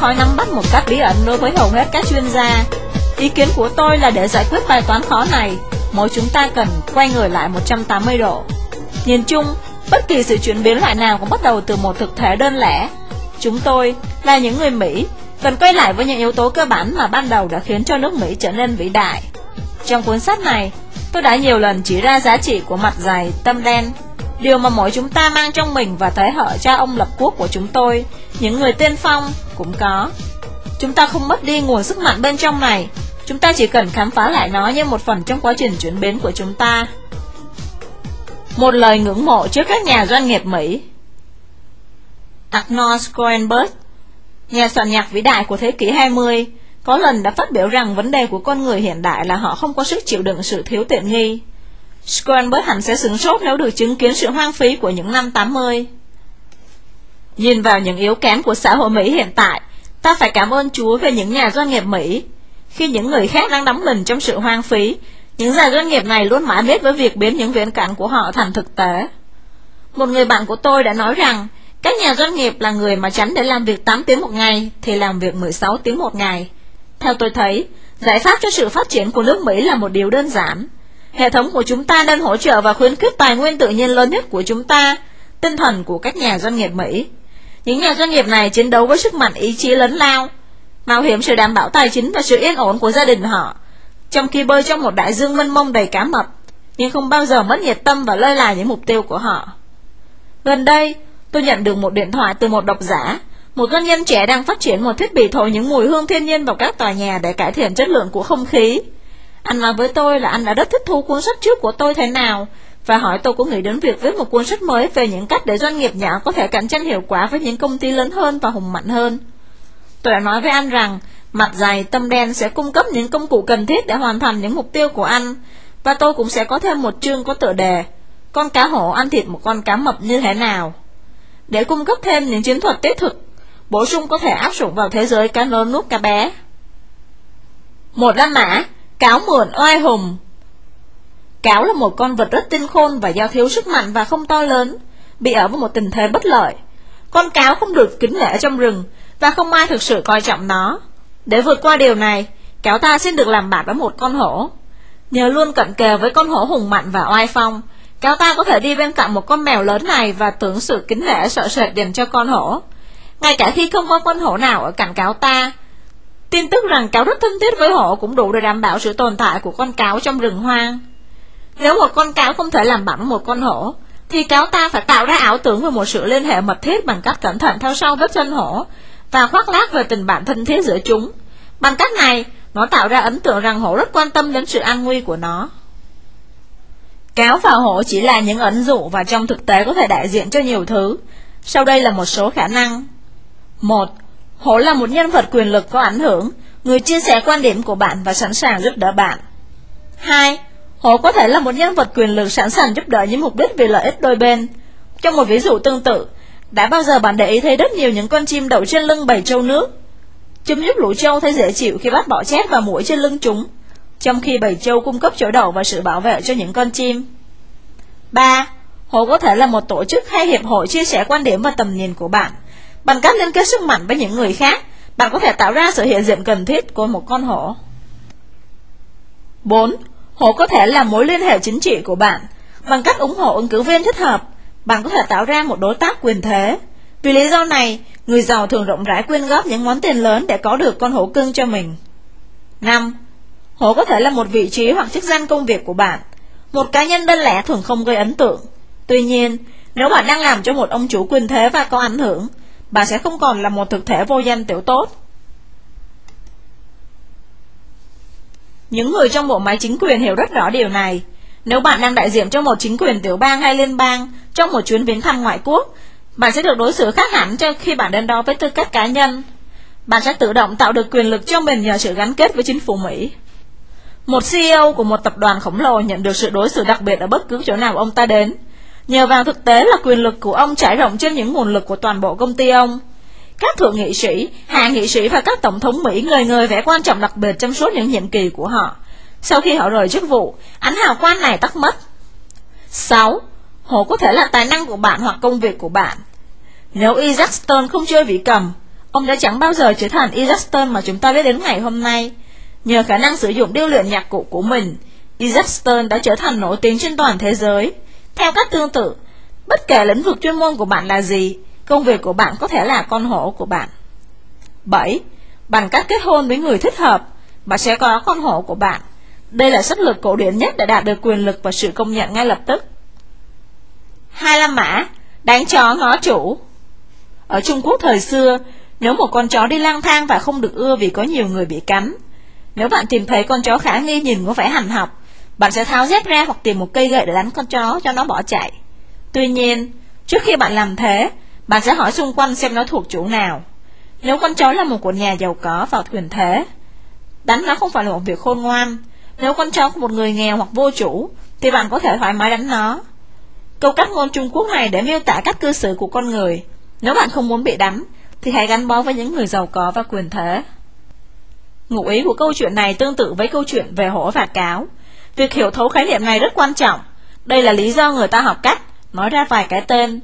khó nắm bắt một cách bí ẩn đối với hầu hết các chuyên gia. Ý kiến của tôi là để giải quyết bài toán khó này, mỗi chúng ta cần quay người lại 180 độ. Nhìn chung, bất kỳ sự chuyển biến lại nào cũng bắt đầu từ một thực thể đơn lẻ. Chúng tôi, là những người Mỹ, cần quay lại với những yếu tố cơ bản mà ban đầu đã khiến cho nước Mỹ trở nên vĩ đại. Trong cuốn sách này, tôi đã nhiều lần chỉ ra giá trị của mặt dày, tâm đen, điều mà mỗi chúng ta mang trong mình và thế hệ cha ông lập quốc của chúng tôi, những người tiên phong, cũng có. Chúng ta không mất đi nguồn sức mạnh bên trong này, chúng ta chỉ cần khám phá lại nó như một phần trong quá trình chuyển biến của chúng ta. Một lời ngưỡng mộ trước các nhà doanh nghiệp Mỹ Arnold Schoenberg, nhà soạn nhạc vĩ đại của thế kỷ 20, có lần đã phát biểu rằng vấn đề của con người hiện đại là họ không có sức chịu đựng sự thiếu tiện nghi. Schoenberg hẳn sẽ sửng sốt nếu được chứng kiến sự hoang phí của những năm 80. Nhìn vào những yếu kém của xã hội Mỹ hiện tại, ta phải cảm ơn Chúa về những nhà doanh nghiệp Mỹ. Khi những người khác đang đắm mình trong sự hoang phí, những nhà doanh nghiệp này luôn mãi biết với việc biến những viễn cảnh của họ thành thực tế. Một người bạn của tôi đã nói rằng, các nhà doanh nghiệp là người mà tránh để làm việc 8 tiếng một ngày thì làm việc 16 tiếng một ngày. Theo tôi thấy, giải pháp cho sự phát triển của nước Mỹ là một điều đơn giản. Hệ thống của chúng ta đang hỗ trợ và khuyến khích tài nguyên tự nhiên lớn nhất của chúng ta, tinh thần của các nhà doanh nghiệp Mỹ. Những nhà doanh nghiệp này chiến đấu với sức mạnh ý chí lớn lao, mạo hiểm sự đảm bảo tài chính và sự yên ổn của gia đình họ, trong khi bơi trong một đại dương mênh mông đầy cá mập, nhưng không bao giờ mất nhiệt tâm và lơi là những mục tiêu của họ. Gần đây, tôi nhận được một điện thoại từ một độc giả, một doanh nhân trẻ đang phát triển một thiết bị thổi những mùi hương thiên nhiên vào các tòa nhà để cải thiện chất lượng của không khí. Anh nói với tôi là anh đã rất thích thú cuốn sách trước của tôi thế nào, và hỏi tôi có nghĩ đến việc viết một cuốn sách mới về những cách để doanh nghiệp nhỏ có thể cạnh tranh hiệu quả với những công ty lớn hơn và hùng mạnh hơn. Tôi đã nói với anh rằng Mặt dày tâm đen sẽ cung cấp những công cụ cần thiết để hoàn thành những mục tiêu của anh Và tôi cũng sẽ có thêm một chương có tựa đề Con cá hổ ăn thịt một con cá mập như thế nào Để cung cấp thêm những chiến thuật tế thực Bổ sung có thể áp dụng vào thế giới cá lớn nuốt cá bé Một La Mã Cáo mượn oai hùng Cáo là một con vật rất tinh khôn và do thiếu sức mạnh và không to lớn Bị ở một tình thế bất lợi Con cáo không được kính nể trong rừng Và không ai thực sự coi trọng nó để vượt qua điều này, cáo ta xin được làm bạn với một con hổ. Nhờ luôn cận kề với con hổ hùng mạnh và oai phong, cáo ta có thể đi bên cạnh một con mèo lớn này và tưởng sự kính nể sợ sệt dành cho con hổ. Ngay cả khi không có con hổ nào ở cạnh cáo ta, tin tức rằng cáo rất thân thiết với hổ cũng đủ để đảm bảo sự tồn tại của con cáo trong rừng hoang. Nếu một con cáo không thể làm bạn một con hổ, thì cáo ta phải tạo ra ảo tưởng về một sự liên hệ mật thiết bằng cách cẩn thận theo sau vết chân hổ và khoác lác về tình bạn thân thiết giữa chúng. Bằng cách này, nó tạo ra ấn tượng rằng hổ rất quan tâm đến sự an nguy của nó. Cáo và hổ chỉ là những ẩn dụ và trong thực tế có thể đại diện cho nhiều thứ. Sau đây là một số khả năng. 1. Hổ là một nhân vật quyền lực có ảnh hưởng, người chia sẻ quan điểm của bạn và sẵn sàng giúp đỡ bạn. 2. Hổ có thể là một nhân vật quyền lực sẵn sàng giúp đỡ những mục đích vì lợi ích đôi bên. Trong một ví dụ tương tự, đã bao giờ bạn để ý thấy rất nhiều những con chim đậu trên lưng bầy trâu nước? Chúng giúp lũ trâu thấy dễ chịu khi bắt bỏ chét và mũi trên lưng chúng, trong khi bầy trâu cung cấp chỗ đậu và sự bảo vệ cho những con chim. 3. Hổ có thể là một tổ chức hay hiệp hội chia sẻ quan điểm và tầm nhìn của bạn. Bằng cách liên kết sức mạnh với những người khác, bạn có thể tạo ra sự hiện diện cần thiết của một con hổ. 4. Hổ có thể là mối liên hệ chính trị của bạn. Bằng cách ủng hộ ứng cử viên thích hợp, bạn có thể tạo ra một đối tác quyền thế. Vì lý do này, người giàu thường rộng rãi quyên góp những món tiền lớn để có được con hổ cưng cho mình. 5. Hổ có thể là một vị trí hoặc chức danh công việc của bạn. Một cá nhân đơn lẻ thường không gây ấn tượng. Tuy nhiên, nếu bạn đang làm cho một ông chủ quyền thế và có ảnh hưởng, bạn sẽ không còn là một thực thể vô danh tiểu tốt. Những người trong bộ máy chính quyền hiểu rất rõ điều này. Nếu bạn đang đại diện cho một chính quyền tiểu bang hay liên bang trong một chuyến viếng thăm ngoại quốc, bạn sẽ được đối xử khác hẳn cho khi bạn đến đó với tư cách cá nhân. Bạn sẽ tự động tạo được quyền lực cho mình nhờ sự gắn kết với chính phủ Mỹ. Một CEO của một tập đoàn khổng lồ nhận được sự đối xử đặc biệt ở bất cứ chỗ nào ông ta đến. Nhờ vào thực tế là quyền lực của ông trải rộng trên những nguồn lực của toàn bộ công ty ông. Các thượng nghị sĩ, hạ nghị sĩ và các tổng thống Mỹ người người vẽ quan trọng đặc biệt trong suốt những nhiệm kỳ của họ. Sau khi họ rời chức vụ, ánh hào quang này tắt mất. 6. Hồ có thể là tài năng của bạn hoặc công việc của bạn. Nếu Isaac Stone không chơi vị cầm, ông đã chẳng bao giờ trở thành Isaac Stone mà chúng ta biết đến ngày hôm nay. Nhờ khả năng sử dụng điêu luyện nhạc cụ của mình, Isaac Stone đã trở thành nổi tiếng trên toàn thế giới. Theo cách tương tự, bất kể lĩnh vực chuyên môn của bạn là gì, công việc của bạn có thể là con hổ của bạn. 7. Bằng cách kết hôn với người thích hợp, bạn sẽ có con hổ của bạn. Đây là sách lược cổ điển nhất để đạt được quyền lực và sự công nhận ngay lập tức. Hai la mã, đánh chó ngó chủ. Ở Trung Quốc thời xưa, nếu một con chó đi lang thang và không được ưa vì có nhiều người bị cắn, nếu bạn tìm thấy con chó khả nghi nhìn có vẻ hành học, bạn sẽ tháo dép ra hoặc tìm một cây gậy để đánh con chó cho nó bỏ chạy. Tuy nhiên, trước khi bạn làm thế, bạn sẽ hỏi xung quanh xem nó thuộc chủ nào. Nếu con chó là một của nhà giàu có và quyền thế, đánh nó không phải là một việc khôn ngoan. Nếu con chó của một người nghèo hoặc vô chủ, thì bạn có thể thoải mái đánh nó. Câu cách ngôn Trung Quốc này để miêu tả cách cư xử của con người. Nếu bạn không muốn bị đánh, thì hãy gắn bó với những người giàu có và quyền thế. Ngụ ý của câu chuyện này tương tự với câu chuyện về hổ và cáo. Việc hiểu thấu khái niệm này rất quan trọng. Đây là lý do người ta học cách nói ra vài cái tên.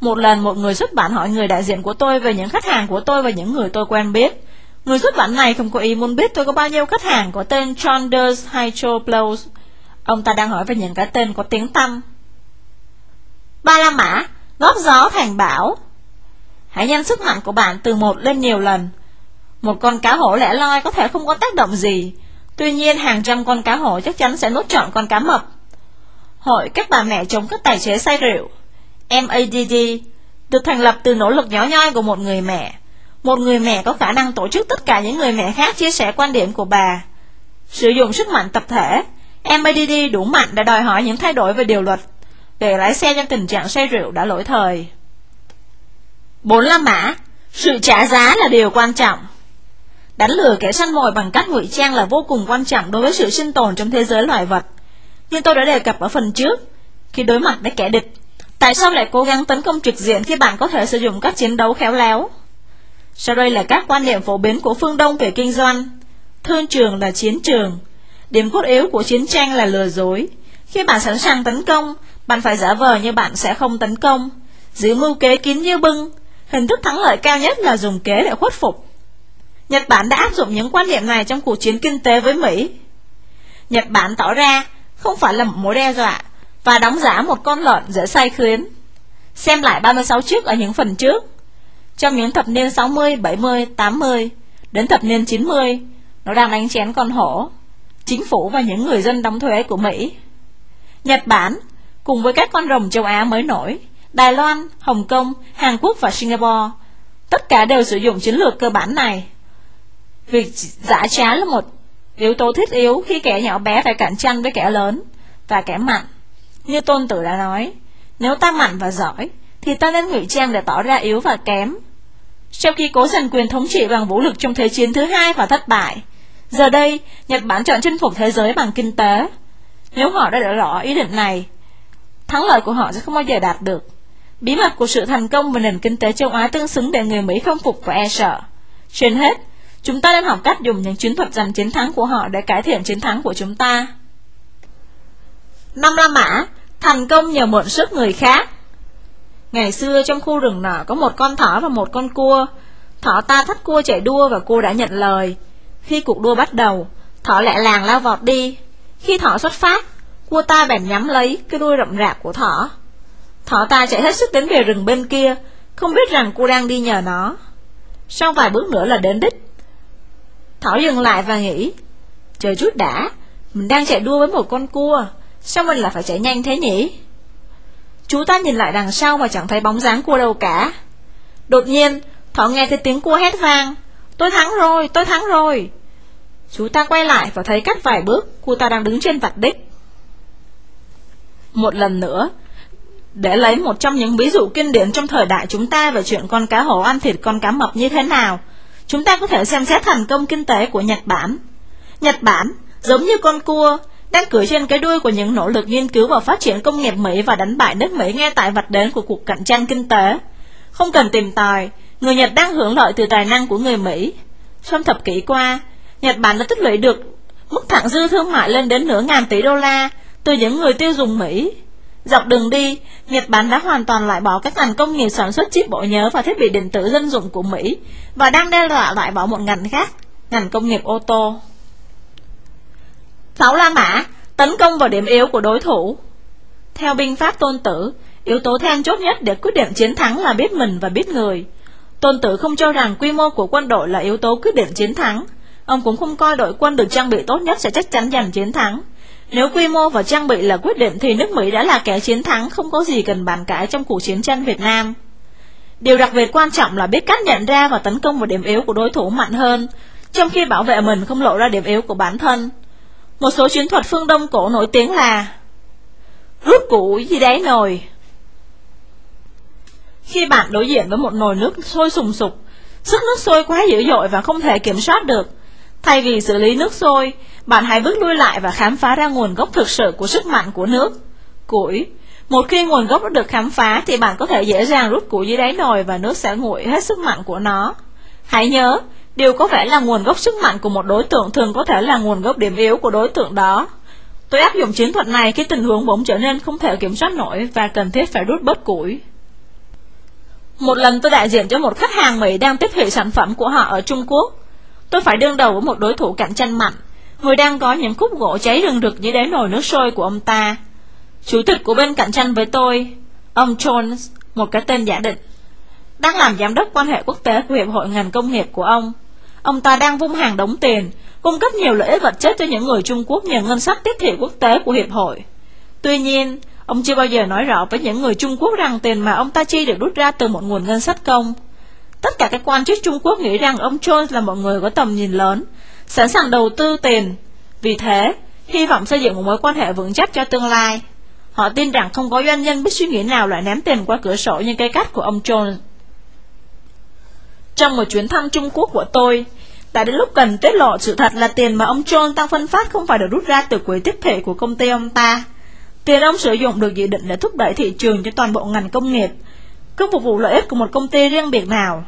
Một lần một người xuất bản hỏi người đại diện của tôi về những khách hàng của tôi và những người tôi quen biết. Người xuất bản này không có ý muốn biết tôi có bao nhiêu khách hàng có tên Chonders hay Joe Blows. Ông ta đang hỏi về những cái tên có tiếng tăm. Ba La Mã, góp gió thành bão. Hãy nhân sức mạnh của bạn từ một lên nhiều lần. Một con cá hổ lẻ loi có thể không có tác động gì, tuy nhiên hàng trăm con cá hổ chắc chắn sẽ nuốt trọn con cá mập. Hội các bà mẹ chống các tài xế say rượu MADD được thành lập từ nỗ lực nhỏ nhoi của một người mẹ. Một người mẹ có khả năng tổ chức tất cả những người mẹ khác chia sẻ quan điểm của bà. Sử dụng sức mạnh tập thể, MADD đủ mạnh để đòi hỏi những thay đổi về điều luật để lái xe trong tình trạng say rượu đã lỗi thời. 4 La Mã Sự trả giá là điều quan trọng Đánh lừa kẻ săn mồi bằng cách ngụy trang là vô cùng quan trọng đối với sự sinh tồn trong thế giới loài vật. Như tôi đã đề cập ở phần trước, khi đối mặt với kẻ địch, tại sao lại cố gắng tấn công trực diện khi bạn có thể sử dụng các chiến đấu khéo léo? Sau đây là các quan niệm phổ biến của phương Đông về kinh doanh. Thương trường là chiến trường. Điểm cốt yếu của chiến tranh là lừa dối. Khi bạn sẵn sàng tấn công, bạn phải giả vờ như bạn sẽ không tấn công. Giữ mưu kế kín như bưng. Hình thức thắng lợi cao nhất là dùng kế để khuất phục. Nhật Bản đã áp dụng những quan niệm này trong cuộc chiến kinh tế với Mỹ. Nhật Bản tỏ ra không phải là một mối đe dọa và đóng giả một con lợn dễ say khuyến. Xem lại 36 chiếc ở những phần trước. Trong những thập niên 60, 70, 80 đến thập niên 90, nó đang đánh chén con hổ, chính phủ và những người dân đóng thuế của Mỹ. Nhật Bản, cùng với các con rồng châu Á mới nổi, Đài Loan, Hồng Kông, Hàn Quốc và Singapore, tất cả đều sử dụng chiến lược cơ bản này. Việc giả trá là một yếu tố thiết yếu khi kẻ nhỏ bé phải cạnh tranh với kẻ lớn và kẻ mạnh. Như tôn tử đã nói, nếu ta mạnh và giỏi, thì ta nên ngụy trang để tỏ ra yếu và kém. trong khi cố giành quyền thống trị bằng vũ lực trong Thế chiến thứ hai và thất bại, giờ đây Nhật Bản chọn chinh phục thế giới bằng kinh tế. Nếu họ đã để rõ ý định này, thắng lợi của họ sẽ không bao giờ đạt được. Bí mật của sự thành công về nền kinh tế châu Á tương xứng để người Mỹ không phục và e sợ. Trên hết, Chúng ta nên học cách dùng những chiến thuật giành chiến thắng của họ để cải thiện chiến thắng của chúng ta. Năm La Mã, thành công nhờ mượn sức người khác. Ngày xưa trong khu rừng nọ có một con thỏ và một con cua. Thỏ ta thách cua chạy đua và cua đã nhận lời. Khi cuộc đua bắt đầu, thỏ lẹ làng lao vọt đi. Khi thỏ xuất phát, cua ta bèn nhắm lấy cái đuôi rậm rạp của thỏ. Thỏ ta chạy hết sức đến về rừng bên kia, không biết rằng cua đang đi nhờ nó. Sau vài bước nữa là đến đích, Thỏ dừng lại và nghĩ Chờ chút đã Mình đang chạy đua với một con cua Sao mình lại phải chạy nhanh thế nhỉ Chú ta nhìn lại đằng sau Và chẳng thấy bóng dáng cua đâu cả Đột nhiên, Thỏ nghe thấy tiếng cua hét vang. Tôi thắng rồi, tôi thắng rồi. Chú ta quay lại và thấy cách vài bước, cô ta đang đứng trên vạch đích. Một lần nữa, để lấy một trong những ví dụ kinh điển trong thời đại chúng ta về chuyện con cá hổ ăn thịt con cá mập như thế nào, chúng ta có thể xem xét thành công kinh tế của Nhật Bản. Nhật Bản, giống như con cua, đang cưỡi trên cái đuôi của những nỗ lực nghiên cứu và phát triển công nghiệp Mỹ và đánh bại nước Mỹ ngay tại vạch đến của cuộc cạnh tranh kinh tế. Không cần tìm tòi, người Nhật đang hưởng lợi từ tài năng của người Mỹ. Trong thập kỷ qua, Nhật Bản đã tích lũy được mức thặng dư thương mại lên đến nửa ngàn tỷ đô la từ những người tiêu dùng Mỹ. Dọc đường đi, Nhật Bản đã hoàn toàn loại bỏ các ngành công nghiệp sản xuất chip bộ nhớ và thiết bị điện tử dân dụng của Mỹ và đang đe dọa loại bỏ một ngành khác, ngành công nghiệp ô tô. Sáu La Mã tấn công vào điểm yếu của đối thủ. Theo binh pháp tôn tử, yếu tố then chốt nhất để quyết định chiến thắng là biết mình và biết người. Tôn tử không cho rằng quy mô của quân đội là yếu tố quyết định chiến thắng. Ông cũng không coi đội quân được trang bị tốt nhất sẽ chắc chắn giành chiến thắng. Nếu quy mô và trang bị là quyết định thì nước Mỹ đã là kẻ chiến thắng không có gì cần bàn cãi trong cuộc chiến tranh Việt Nam. Điều đặc biệt quan trọng là biết cách nhận ra và tấn công vào điểm yếu của đối thủ mạnh hơn, trong khi bảo vệ mình không lộ ra điểm yếu của bản thân. Một số chiến thuật phương Đông cổ nổi tiếng là Rút củ dưới đáy nồi Khi bạn đối diện với một nồi nước sôi sùng sục Sức nước sôi quá dữ dội và không thể kiểm soát được Thay vì xử lý nước sôi bạn hãy bước lui lại và khám phá ra nguồn gốc thực sự của sức mạnh của nước Củi Một khi nguồn gốc đã được khám phá Thì bạn có thể dễ dàng rút củi dưới đáy nồi Và nước sẽ nguội hết sức mạnh của nó Hãy nhớ Điều có vẻ là nguồn gốc sức mạnh của một đối tượng thường có thể là nguồn gốc điểm yếu của đối tượng đó. Tôi áp dụng chiến thuật này khi tình huống bỗng trở nên không thể kiểm soát nổi và cần thiết phải rút bớt củi. Một lần tôi đại diện cho một khách hàng Mỹ đang tiếp thị sản phẩm của họ ở Trung Quốc. Tôi phải đương đầu với một đối thủ cạnh tranh mạnh, người đang có những khúc gỗ cháy rừng rực dưới đáy nồi nước sôi của ông ta. Chủ tịch của bên cạnh tranh với tôi, ông Jones, một cái tên giả định, đang làm giám đốc quan hệ quốc tế của Hiệp hội ngành công nghiệp của ông. Ông ta đang vung hàng đống tiền, cung cấp nhiều lợi ích vật chất cho những người Trung Quốc nhờ ngân sách tiếp thị quốc tế của Hiệp hội. Tuy nhiên, ông chưa bao giờ nói rõ với những người Trung Quốc rằng tiền mà ông ta chi được rút ra từ một nguồn ngân sách công. Tất cả các quan chức Trung Quốc nghĩ rằng ông Jones là một người có tầm nhìn lớn, sẵn sàng đầu tư tiền. Vì thế, hy vọng xây dựng một mối quan hệ vững chắc cho tương lai. Họ tin rằng không có doanh nhân biết suy nghĩ nào lại ném tiền qua cửa sổ như cây cắt của ông Jones. Trong một chuyến thăm Trung Quốc của tôi, đã đến lúc cần tiết lộ sự thật là tiền mà ông John tăng phân phát không phải được rút ra từ quỹ tiếp thể của công ty ông ta. Tiền ông sử dụng được dự định để thúc đẩy thị trường cho toàn bộ ngành công nghiệp, không phục vụ lợi ích của một công ty riêng biệt nào.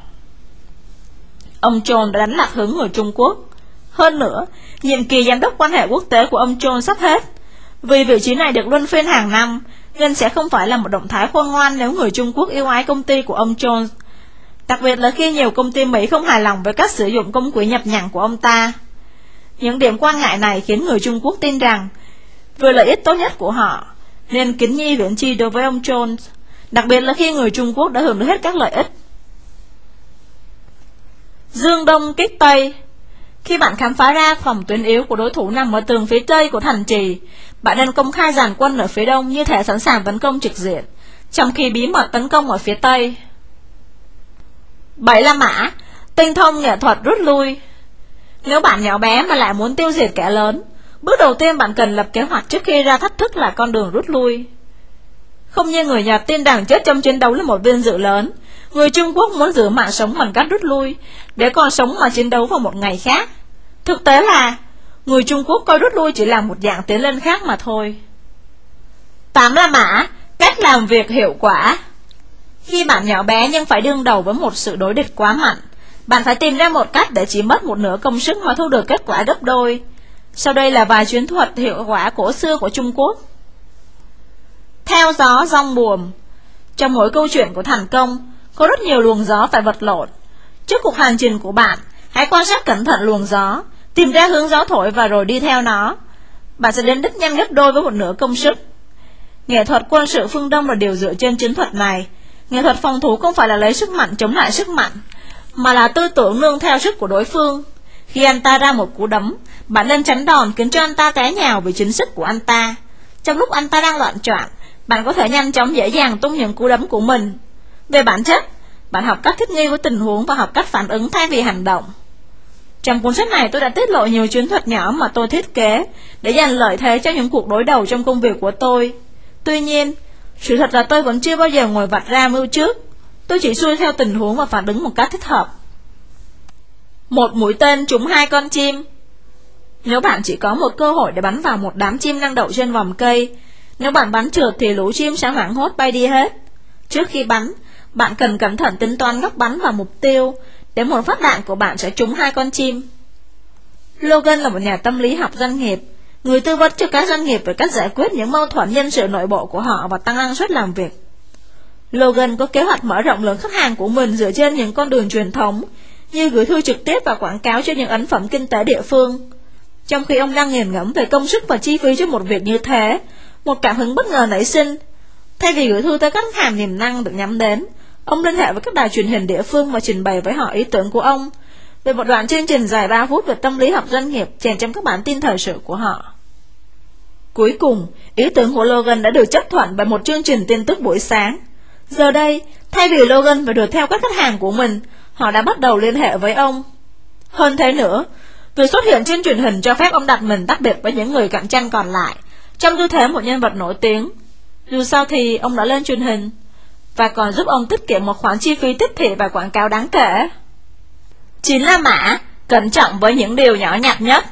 Ông John đã đánh lạc hướng người Trung Quốc. Hơn nữa, nhiệm kỳ giám đốc quan hệ quốc tế của ông John sắp hết. Vì vị trí này được luân phiên hàng năm, nên sẽ không phải là một động thái khôn ngoan nếu người Trung Quốc yêu ái công ty của ông Jones Đặc biệt là khi nhiều công ty Mỹ không hài lòng với cách sử dụng công quỹ nhập nhằng của ông ta. Những điểm quan ngại này khiến người Trung Quốc tin rằng vừa lợi ích tốt nhất của họ nên kính nhi viễn chi đối với ông Jones, đặc biệt là khi người Trung Quốc đã hưởng được hết các lợi ích. Dương Đông kích Tây khi bạn khám phá ra phòng tuyến yếu của đối thủ nằm ở tường phía tây của thành trì, bạn nên công khai giàn quân ở phía đông như thể sẵn sàng tấn công trực diện, trong khi bí mật tấn công ở phía tây. Bảy La Mã Tinh thông nghệ thuật rút lui. Nếu bạn nhỏ bé mà lại muốn tiêu diệt kẻ lớn Bước đầu tiên bạn cần lập kế hoạch trước khi ra thách thức là con đường rút lui. Không như người Nhật tin rằng chết trong chiến đấu là một viên dự lớn Người Trung Quốc muốn giữ mạng sống bằng cách rút lui Để còn sống mà chiến đấu vào một ngày khác. Thực tế là Người Trung Quốc coi rút lui chỉ là một dạng tiến lên khác mà thôi Tám là Mã Cách làm việc hiệu quả khi bạn nhỏ bé nhưng phải đương đầu với một sự đối địch quá mạnh, bạn phải tìm ra một cách để chỉ mất một nửa công sức mà thu được kết quả gấp đôi. Sau đây là vài chiến thuật hiệu quả cổ xưa của Trung Quốc. Theo gió rong buồm Trong mỗi câu chuyện của thành công, có rất nhiều luồng gió phải vật lộn. Trước cuộc hành trình của bạn, hãy quan sát cẩn thận luồng gió, tìm ra hướng gió thổi và rồi đi theo nó. Bạn sẽ đến đích nhanh gấp đôi với một nửa công sức. Nghệ thuật quân sự phương Đông là điều dựa trên chiến thuật này, Nghệ thuật phòng thủ không phải là lấy sức mạnh chống lại sức mạnh, mà là tư tưởng nương theo sức của đối phương. Khi anh ta ra một cú đấm, bạn nên tránh đòn khiến cho anh ta té nhào vì chính sức của anh ta. Trong lúc anh ta đang loạn choạng, bạn có thể nhanh chóng dễ dàng tung những cú đấm của mình. Về bản chất, Bạn học cách thích nghi với tình huống và học cách phản ứng thay vì hành động. Trong cuốn sách này tôi đã tiết lộ nhiều chiến thuật nhỏ mà tôi thiết kế để giành lợi thế cho những cuộc đối đầu trong công việc của tôi. Tuy nhiên, sự thật là tôi vẫn chưa bao giờ ngồi vạch ra mưu trước. Tôi chỉ xuôi theo tình huống và phản ứng một cách thích hợp. Một mũi tên trúng hai con chim Nếu bạn chỉ có một cơ hội để bắn vào một đám chim đang đậu trên vòng cây, nếu bạn bắn trượt thì lũ chim sẽ hoảng hốt bay đi hết. Trước khi bắn, bạn cần cẩn thận tính toán góc bắn vào mục tiêu, để một phát đạn của bạn sẽ trúng hai con chim. Logan là một nhà tâm lý học doanh nghiệp, người tư vấn cho các doanh nghiệp về cách giải quyết những mâu thuẫn nhân sự nội bộ của họ và tăng năng suất làm việc. Logan có kế hoạch mở rộng lượng khách hàng của mình dựa trên những con đường truyền thống, như gửi thư trực tiếp và quảng cáo cho những ấn phẩm kinh tế địa phương. Trong khi ông đang nghiền ngẫm về công sức và chi phí cho một việc như thế, một cảm hứng bất ngờ nảy sinh. Thay vì gửi thư tới các khách hàng tiềm năng được nhắm đến, ông liên hệ với các đài truyền hình địa phương và trình bày với họ ý tưởng của ông về một đoạn chương trình dài 3 phút về tâm lý học doanh nghiệp chèn trong các bản tin thời sự của họ. Cuối cùng, ý tưởng của Logan đã được chấp thuận bởi một chương trình tin tức buổi sáng. Giờ đây, thay vì Logan phải đuổi theo các khách hàng của mình, họ đã bắt đầu liên hệ với ông. Hơn thế nữa, việc xuất hiện trên truyền hình cho phép ông đặt mình tách biệt với những người cạnh tranh còn lại, trong tư thế một nhân vật nổi tiếng. Dù sao thì ông đã lên truyền hình, và còn giúp ông tiết kiệm một khoản chi phí tiếp thị và quảng cáo đáng kể. Chính là mã, cẩn trọng với những điều nhỏ nhặt nhất.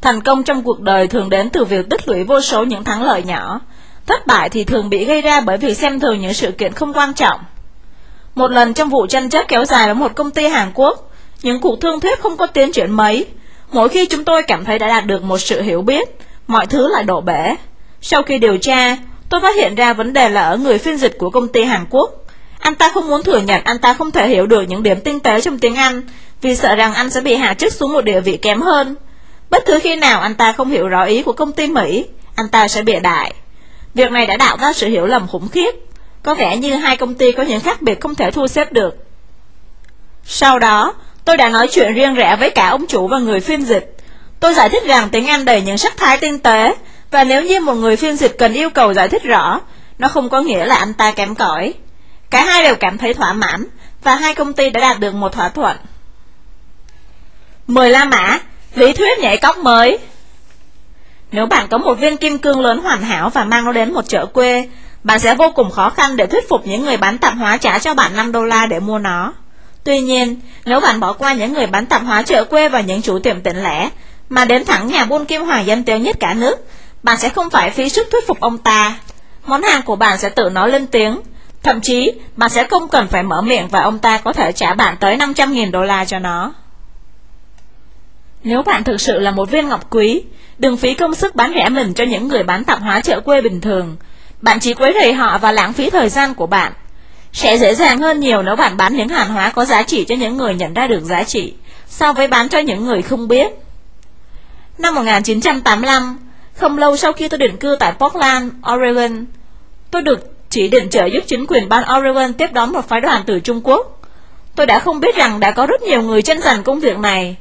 Thành công trong cuộc đời thường đến từ việc tích lũy vô số những thắng lợi nhỏ. Thất bại thì thường bị gây ra bởi việc xem thường những sự kiện không quan trọng. Một lần trong vụ tranh chấp kéo dài với một công ty Hàn Quốc, những cuộc thương thuyết không có tiến triển mấy. Mỗi khi chúng tôi cảm thấy đã đạt được một sự hiểu biết, mọi thứ lại đổ bể. Sau khi điều tra, tôi phát hiện ra vấn đề là ở người phiên dịch của công ty Hàn Quốc. Anh ta không muốn thừa nhận anh ta không thể hiểu được những điểm tinh tế trong tiếng Anh, vì sợ rằng anh sẽ bị hạ chức xuống một địa vị kém hơn. Bất cứ khi nào anh ta không hiểu rõ ý của công ty Mỹ, anh ta sẽ bịa đại. Việc này đã tạo ra sự hiểu lầm khủng khiếp. Có vẻ như hai công ty có những khác biệt không thể thu xếp được. Sau đó, tôi đã nói chuyện riêng rẽ với cả ông chủ và người phiên dịch. Tôi giải thích rằng tiếng Anh đầy những sắc thái tinh tế, và nếu như một người phiên dịch cần yêu cầu giải thích rõ, nó không có nghĩa là anh ta kém cỏi. Cả hai đều cảm thấy thỏa mãn, và hai công ty đã đạt được một thỏa thuận. 10 La Mã, lý thuyết nhảy cóc mới Nếu bạn có một viên kim cương lớn hoàn hảo và mang nó đến một chợ quê, bạn sẽ vô cùng khó khăn để thuyết phục những người bán tạp hóa trả cho bạn 5 đô la để mua nó. Tuy nhiên, nếu bạn bỏ qua những người bán tạp hóa chợ quê và những chủ tiệm tiện lẻ, mà đến thẳng nhà buôn kim hoàng danh tiếng nhất cả nước, bạn sẽ không phải phí sức thuyết phục ông ta. Món hàng của bạn sẽ tự nói lên tiếng. Thậm chí, bạn sẽ không cần phải mở miệng và ông ta có thể trả bạn tới 500.000 đô la cho nó. Nếu bạn thực sự là một viên ngọc quý, đừng phí công sức bán rẻ mình cho những người bán tạp hóa chợ quê bình thường. Bạn chỉ quấy rầy họ và lãng phí thời gian của bạn. Sẽ dễ dàng hơn nhiều nếu bạn bán những hàng hóa có giá trị cho những người nhận ra được giá trị, so với bán cho những người không biết. Năm 1985, không lâu sau khi tôi định cư tại Portland, Oregon, tôi được chỉ định trợ giúp chính quyền bang Oregon tiếp đón một phái đoàn từ Trung Quốc. Tôi đã không biết rằng đã có rất nhiều người tranh giành công việc này.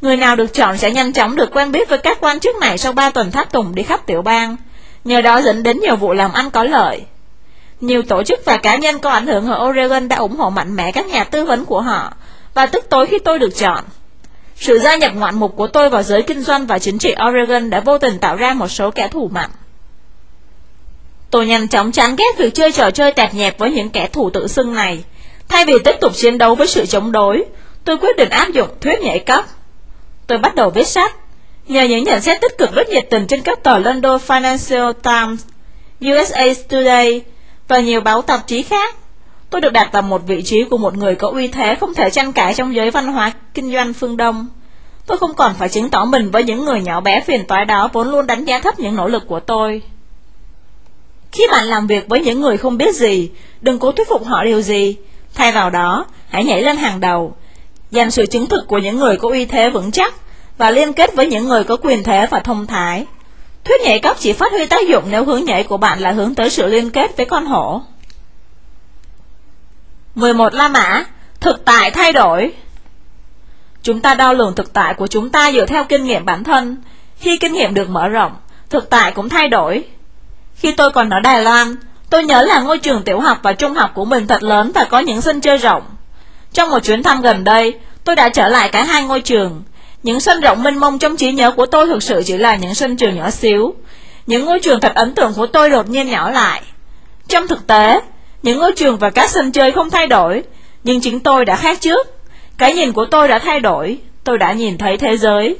Người nào được chọn sẽ nhanh chóng được quen biết với các quan chức này sau 3 tuần tháp tùng đi khắp tiểu bang. Nhờ đó dẫn đến nhiều vụ làm ăn có lợi. Nhiều tổ chức và cá nhân có ảnh hưởng ở Oregon đã ủng hộ mạnh mẽ các nhà tư vấn của họ, và tức tối khi tôi được chọn. Sự gia nhập ngoạn mục của tôi vào giới kinh doanh và chính trị Oregon đã vô tình tạo ra một số kẻ thù mạnh. Tôi nhanh chóng chán ghét việc chơi trò chơi tẹt nhẹp với những kẻ thù tự xưng này. Thay vì tiếp tục chiến đấu với sự chống đối, tôi quyết định áp dụng thuyết nhảy cấp. Tôi bắt đầu viết sách. Nhờ những nhận xét tích cực rất nhiệt tình trên các tờ London Financial Times, USA Today và nhiều báo tạp chí khác, tôi được đặt vào một vị trí của một người có uy thế không thể tranh cãi trong giới văn hóa kinh doanh phương Đông. Tôi không còn phải chứng tỏ mình với những người nhỏ bé phiền toái đó vốn luôn đánh giá thấp những nỗ lực của tôi. Khi bạn làm việc với những người không biết gì, đừng cố thuyết phục họ điều gì. Thay vào đó, hãy nhảy lên hàng đầu, dành sự chứng thực của những người có uy thế vững chắc và liên kết với những người có quyền thế và thông thái. Thuyết nhảy cấp chỉ phát huy tác dụng nếu hướng nhảy của bạn là hướng tới sự liên kết với con hổ. 11 La Mã Thực tại thay đổi Chúng ta đo lường thực tại của chúng ta dựa theo kinh nghiệm bản thân. Khi kinh nghiệm được mở rộng, thực tại cũng thay đổi. Khi tôi còn ở Đài Loan, Tôi nhớ là ngôi trường tiểu học và trung học của mình thật lớn và có những sân chơi rộng. Trong một chuyến thăm gần đây, tôi đã trở lại cả hai ngôi trường. Những sân rộng mênh mông trong trí nhớ của tôi thực sự chỉ là những sân trường nhỏ xíu. Những ngôi trường thật ấn tượng của tôi đột nhiên nhỏ lại. Trong thực tế, những ngôi trường và các sân chơi không thay đổi, nhưng chính tôi đã khác trước. Cái nhìn của tôi đã thay đổi, tôi đã nhìn thấy thế giới.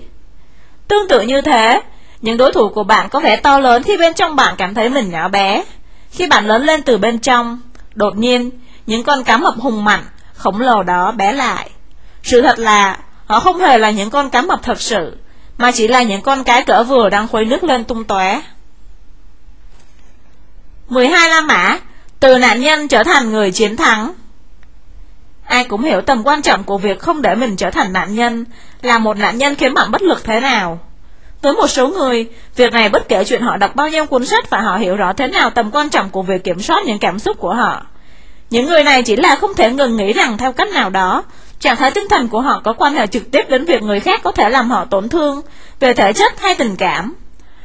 Tương tự như thế, những đối thủ của bạn có vẻ to lớn khi bên trong bạn cảm thấy mình nhỏ bé. Khi bạn lớn lên từ bên trong, đột nhiên, những con cá mập hùng mạnh, khổng lồ đó bé lại. Sự thật là, họ không hề là những con cá mập thật sự, mà chỉ là những con cái cỡ vừa đang khuấy nước lên tung tóe. 12 La Mã, từ nạn nhân trở thành người chiến thắng. Ai cũng hiểu tầm quan trọng của việc không để mình trở thành nạn nhân, là một nạn nhân khiến bạn bất lực thế nào. Với một số người, việc này bất kể chuyện họ đọc bao nhiêu cuốn sách và họ hiểu rõ thế nào tầm quan trọng của việc kiểm soát những cảm xúc của họ. Những người này chỉ là không thể ngừng nghĩ rằng theo cách nào đó, trạng thái tinh thần của họ có quan hệ trực tiếp đến việc người khác có thể làm họ tổn thương, về thể chất hay tình cảm.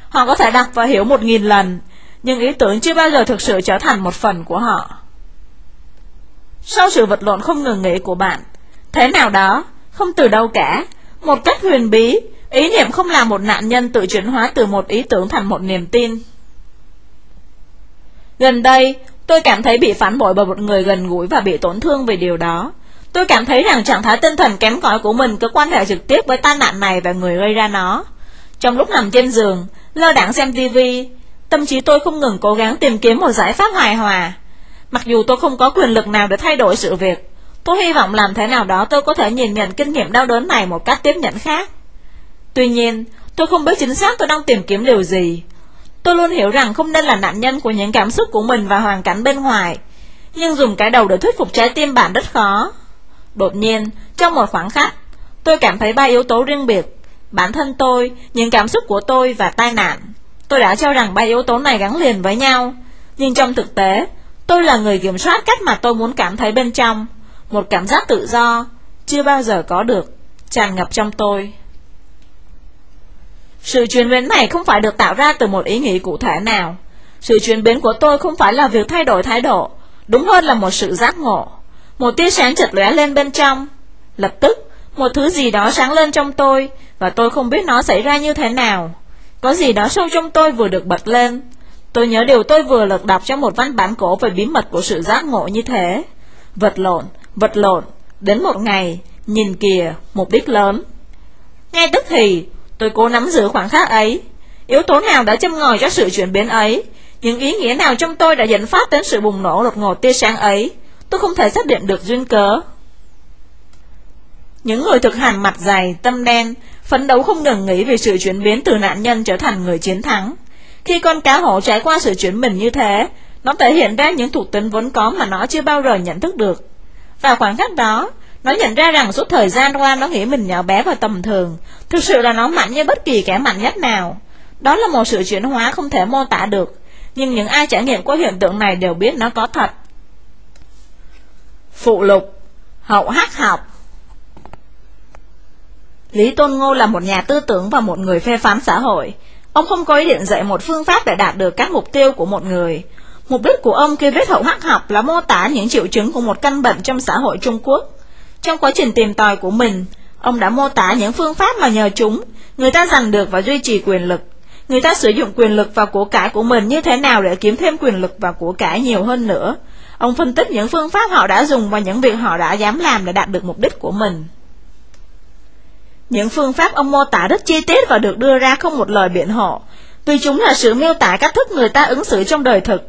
Họ có thể đọc và hiểu một nghìn lần, nhưng ý tưởng chưa bao giờ thực sự trở thành một phần của họ. Sau sự vật lộn không ngừng nghỉ của bạn, thế nào đó, không từ đâu cả, một cách huyền bí, ý niệm không làm một nạn nhân tự chuyển hóa từ một ý tưởng thành một niềm tin. Gần đây, tôi cảm thấy bị phản bội bởi một người gần gũi và bị tổn thương về điều đó. Tôi cảm thấy rằng trạng thái tinh thần kém cỏi của mình có quan hệ trực tiếp với tai nạn này và người gây ra nó. Trong lúc nằm trên giường, lơ đảng xem tivi, tâm trí tôi không ngừng cố gắng tìm kiếm một giải pháp hài hòa. Mặc dù tôi không có quyền lực nào để thay đổi sự việc, tôi hy vọng làm thế nào đó tôi có thể nhìn nhận kinh nghiệm đau đớn này một cách tiếp nhận khác. Tuy nhiên, tôi không biết chính xác tôi đang tìm kiếm điều gì. Tôi luôn hiểu rằng không nên là nạn nhân của những cảm xúc của mình và hoàn cảnh bên ngoài, nhưng dùng cái đầu để thuyết phục trái tim bạn rất khó. Đột nhiên, trong một khoảng khắc, tôi cảm thấy ba yếu tố riêng biệt, bản thân tôi, những cảm xúc của tôi và tai nạn. Tôi đã cho rằng ba yếu tố này gắn liền với nhau, nhưng trong thực tế, tôi là người kiểm soát cách mà tôi muốn cảm thấy bên trong, một cảm giác tự do, chưa bao giờ có được, tràn ngập trong tôi. Sự chuyển biến này không phải được tạo ra từ một ý nghĩ cụ thể nào. Sự chuyển biến của tôi không phải là việc thay đổi thái độ, đúng hơn là một sự giác ngộ. Một tia sáng chợt lóe lên bên trong. Lập tức, một thứ gì đó sáng lên trong tôi, và tôi không biết nó xảy ra như thế nào. Có gì đó sâu trong tôi vừa được bật lên. Tôi nhớ điều tôi vừa lật đọc trong một văn bản cổ về bí mật của sự giác ngộ như thế. Vật lộn, vật lộn, đến một ngày, nhìn kìa, mục đích lớn. Ngay tức thì, tôi cố nắm giữ khoảng khắc ấy. Yếu tố nào đã châm ngòi cho sự chuyển biến ấy? Những ý nghĩa nào trong tôi đã dẫn phát đến sự bùng nổ đột ngột tia sáng ấy? Tôi không thể xác định được duyên cớ. Những người thực hành mặt dày, tâm đen, phấn đấu không ngừng nghĩ về sự chuyển biến từ nạn nhân trở thành người chiến thắng. Khi con cá hổ trải qua sự chuyển mình như thế, nó thể hiện ra những thuộc tính vốn có mà nó chưa bao giờ nhận thức được. Vào khoảng khắc đó, nó nhận ra rằng suốt thời gian qua nó nghĩ mình nhỏ bé và tầm thường, thực sự là nó mạnh như bất kỳ kẻ mạnh nhất nào. Đó là một sự chuyển hóa không thể mô tả được, nhưng những ai trải nghiệm qua hiện tượng này đều biết nó có thật. Phụ lục Hậu hắc học Lý Tôn Ngô là một nhà tư tưởng và một người phê phán xã hội. Ông không có ý định dạy một phương pháp để đạt được các mục tiêu của một người. Mục đích của ông khi viết hậu hắc học là mô tả những triệu chứng của một căn bệnh trong xã hội Trung Quốc. Trong quá trình tìm tòi của mình, ông đã mô tả những phương pháp mà nhờ chúng, người ta giành được và duy trì quyền lực. Người ta sử dụng quyền lực và của cải của mình như thế nào để kiếm thêm quyền lực và của cải nhiều hơn nữa. Ông phân tích những phương pháp họ đã dùng và những việc họ đã dám làm để đạt được mục đích của mình. Những phương pháp ông mô tả rất chi tiết và được đưa ra không một lời biện hộ, vì chúng là sự miêu tả cách thức người ta ứng xử trong đời thực.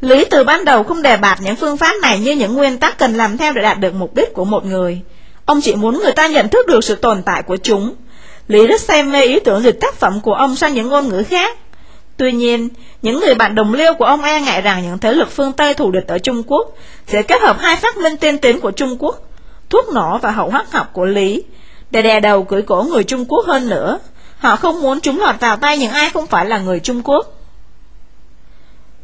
Lý từ ban đầu không đề bạt những phương pháp này như những nguyên tắc cần làm theo để đạt được mục đích của một người. Ông chỉ muốn người ta nhận thức được sự tồn tại của chúng. Lý rất say mê ý tưởng dịch tác phẩm của ông sang những ngôn ngữ khác. Tuy nhiên, những người bạn đồng liêu của ông e ngại rằng những thế lực phương Tây thù địch ở Trung Quốc sẽ kết hợp hai phát minh tiên tiến của Trung Quốc, thuốc nổ và hậu hóa học của Lý, để đè đầu cưỡi cổ người Trung Quốc hơn nữa. Họ không muốn chúng lọt vào tay những ai không phải là người Trung Quốc.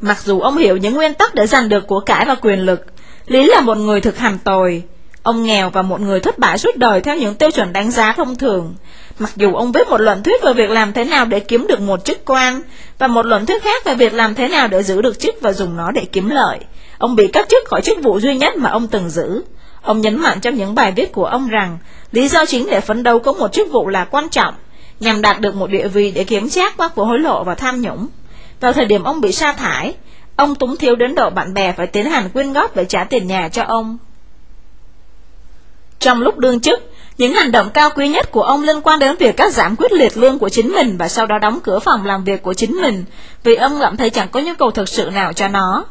Mặc dù ông hiểu những nguyên tắc để giành được của cải và quyền lực, Lý là một người thực hành tồi. Ông nghèo và một người thất bại suốt đời theo những tiêu chuẩn đánh giá thông thường. Mặc dù ông viết một luận thuyết về việc làm thế nào để kiếm được một chức quan, và một luận thuyết khác về việc làm thế nào để giữ được chức và dùng nó để kiếm lợi. Ông bị cắt chức khỏi chức vụ duy nhất mà ông từng giữ. Ông nhấn mạnh trong những bài viết của ông rằng, lý do chính để phấn đấu có một chức vụ là quan trọng, nhằm đạt được một địa vị để kiếm chác các vụ hối lộ và tham nhũng. Vào thời điểm ông bị sa thải, ông túng thiếu đến độ bạn bè phải tiến hành quyên góp để trả tiền nhà cho ông. Trong lúc đương chức, những hành động cao quý nhất của ông liên quan đến việc cắt giảm quyết liệt lương của chính mình và sau đó đóng cửa phòng làm việc của chính mình vì ông cảm thấy chẳng có nhu cầu thực sự nào cho nó.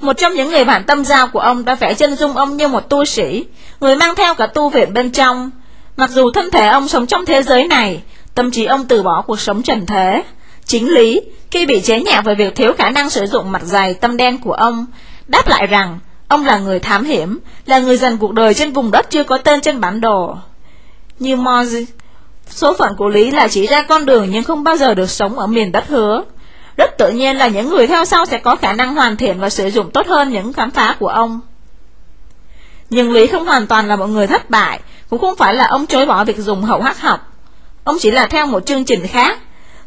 Một trong những người bạn tâm giao của ông đã vẽ chân dung ông như một tu sĩ, người mang theo cả tu viện bên trong. Mặc dù thân thể ông sống trong thế giới này, tâm trí ông từ bỏ cuộc sống trần thế. Chính lý, khi bị chế nhạo về việc thiếu khả năng sử dụng mặt dày tâm đen của ông, đáp lại rằng ông là người thám hiểm, là người dành cuộc đời trên vùng đất chưa có tên trên bản đồ. Như Moz, số phận của Lý là chỉ ra con đường nhưng không bao giờ được sống ở miền đất hứa. Rất tự nhiên là những người theo sau sẽ có khả năng hoàn thiện và sử dụng tốt hơn những khám phá của ông. Nhưng Lý không hoàn toàn là một người thất bại, cũng không phải là ông chối bỏ việc dùng hậu hắc học. Ông chỉ là theo một chương trình khác.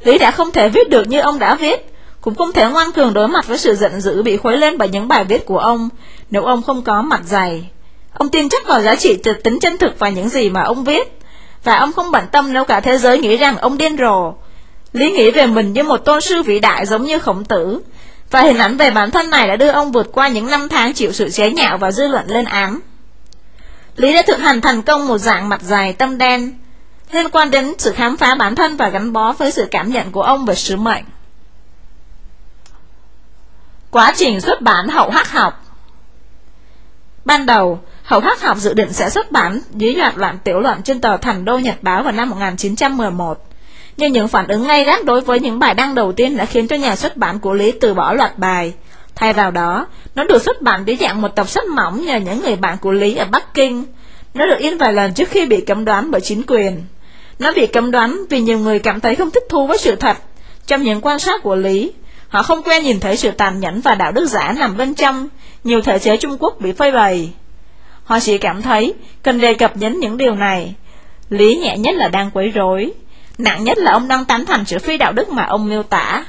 Lý đã không thể viết được như ông đã viết, cũng không thể ngoan cường đối mặt với sự giận dữ bị khuấy lên bởi những bài viết của ông, nếu ông không có mặt dày. Ông tin chắc vào giá trị tính chân thực và những gì mà ông viết, và ông không bận tâm nếu cả thế giới nghĩ rằng ông điên rồ, Lý nghĩ về mình như một tôn sư vĩ đại giống như khổng tử, và hình ảnh về bản thân này đã đưa ông vượt qua những năm tháng chịu sự chế nhạo và dư luận lên án. Lý đã thực hành thành công một dạng mặt dài tâm đen, liên quan đến sự khám phá bản thân và gắn bó với sự cảm nhận của ông về sứ mệnh. Quá trình xuất bản hậu hắc học Ban đầu, hậu hắc học dự định sẽ xuất bản dưới loạt loạn tiểu luận trên tờ Thành Đô Nhật Báo vào năm 1911 nhưng những phản ứng ngay gắt đối với những bài đăng đầu tiên đã khiến cho nhà xuất bản của Lý từ bỏ loạt bài. Thay vào đó, nó được xuất bản dưới dạng một tập sách mỏng nhờ những người bạn của Lý ở Bắc Kinh. Nó được in vài lần trước khi bị cấm đoán bởi chính quyền. Nó bị cấm đoán vì nhiều người cảm thấy không thích thú với sự thật. Trong những quan sát của Lý, họ không quen nhìn thấy sự tàn nhẫn và đạo đức giả nằm bên trong nhiều thể chế Trung Quốc bị phơi bày. Họ chỉ cảm thấy cần đề cập đến những điều này. Lý nhẹ nhất là đang quấy rối. Nặng nhất là ông đang tán thành sự phi đạo đức mà ông miêu tả.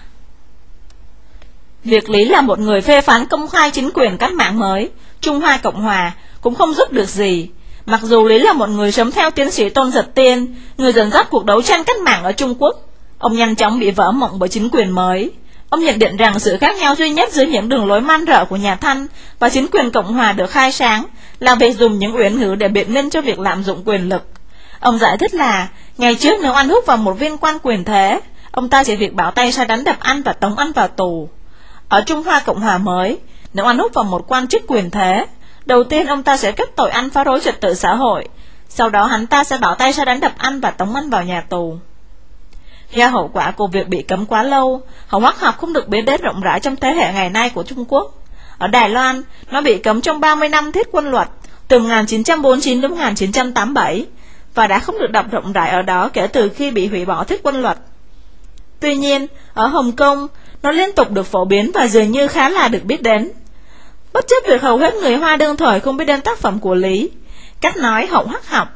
Việc Lý là một người phê phán công khai chính quyền cách mạng mới, Trung Hoa Cộng Hòa, cũng không giúp được gì. Mặc dù Lý là một người sống theo tiến sĩ Tôn Giật Tiên, người dẫn dắt cuộc đấu tranh cách mạng ở Trung Quốc, ông nhanh chóng bị vỡ mộng bởi chính quyền mới. Ông nhận định rằng sự khác nhau duy nhất giữa những đường lối man rợ của nhà Thanh và chính quyền Cộng Hòa được khai sáng là việc dùng những uyển ngữ để biện minh cho việc lạm dụng quyền lực. Ông giải thích là, ngày trước nếu anh hút vào một viên quan quyền thế, ông ta chỉ việc bảo tay sai đánh đập anh và tống anh vào tù. Ở Trung Hoa Cộng Hòa mới, nếu anh hút vào một quan chức quyền thế, đầu tiên ông ta sẽ kết tội anh phá rối trật tự xã hội, sau đó hắn ta sẽ bảo tay sai đánh đập anh và tống anh vào nhà tù. Do hậu quả của việc bị cấm quá lâu, hậu hoắc học không được biến đến rộng rãi trong thế hệ ngày nay của Trung Quốc. Ở Đài Loan, nó bị cấm trong 30 năm thiết quân luật, từ 1949 đến 1987, và đã không được đọc rộng rãi ở đó kể từ khi bị hủy bỏ thuyết quân luật. Tuy nhiên, ở Hồng Kông, nó liên tục được phổ biến và dường như khá là được biết đến. Bất chấp việc hầu hết người Hoa đương thời không biết đến tác phẩm của Lý, cách nói hậu hắc học